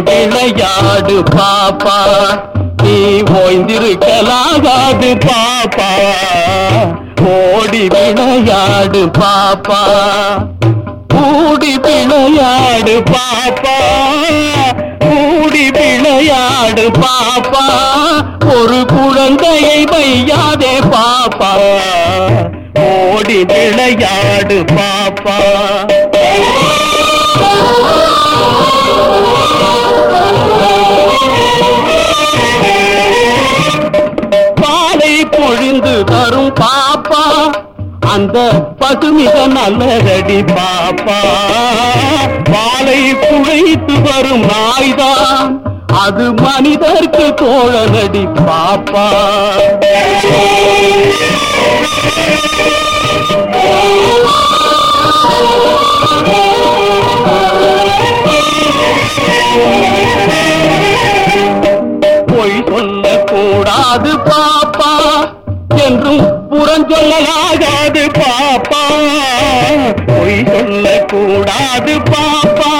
விளையாடு பாப்பா. நீ ஓய்ந்திருக்கலாகாது பாப்பா. ஓடி விளையாடு பாப்பா. கூடி விளையாடு பாப்பா. கூடி விளையாடு பாப்பா. ஒரு குழந்தையை வையாதே பாப்பா. ஓடி விளையாடு பாப்பா. அந்த பசுமிக நல்லதடி பாப்பா. பாலை குழைத்து வரும் நாய்தான். அது மனிதர்க்கு தோழனடி பாப்பா. பொய் சொல்லக்கூடாது பா. ஒன்றும் புறஞ்சொல்லலாகாது பாப்பா. பொய் சொல்லக்கூடாது பாப்பா.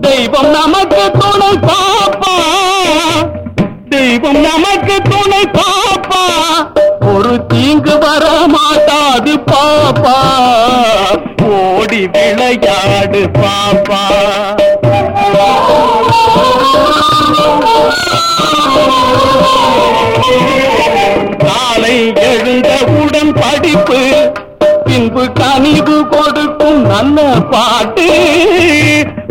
தெய்வம் நமக்கு துணை பாப்பா. தெய்வம் நமக்கு துணை பாப்பா. ஒரு தீங்கு வர மாட்டாது பாப்பா. ஓடி விளையாடு பாப்பா. நல்ல பாட்டு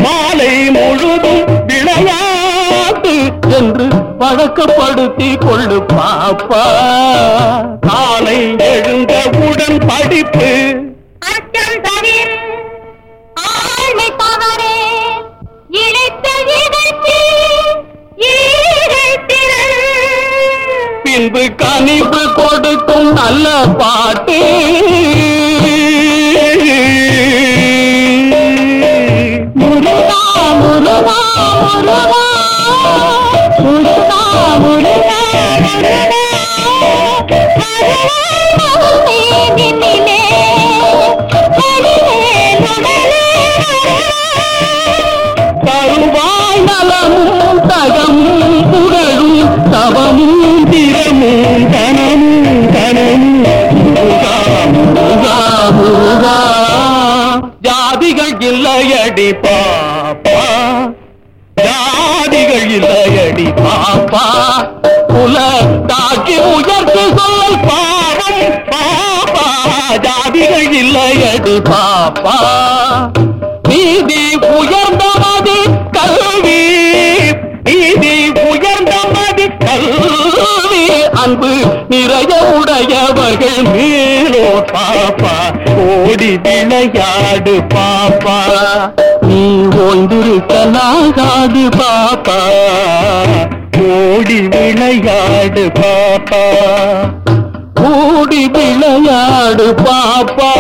மாலை முழுதும் விளையாட்டு என்று பழக்கப்படுத்தி கொள்ளு பாப்பா. காலை எழுந்தவுடன் படிப்பு. பின்பு கனிவு கொடுக்கும் நல்ல பாட்டு. இல்லையடி பாப்பா. ஜாதிகள் இல்லையடி பாப்பா. புல தாக்கி உயர்த்து சொல் பாவம் பாப்பா. ஜாதிகள் இல்லையடி பாப்பா. நீதி உயர்ந்தமது கல்வி. நீதி உயர்ந்தமது கல்வி. அன்பு நிறைய உடையவர்கள் மேலோ பாப்பா. ஓடி விளையாடு பாப்பா. நீ ஓய்ந்திருக்கலாகாது பாப்பா. ஓடி விளையாடு பாப்பா. ஓடி விளையாடு பாப்பா.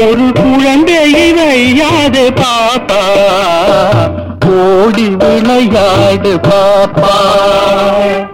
ஒரு குழந்தையை வையாது பாப்பா. ஓடி விளையாடு பாப்பா.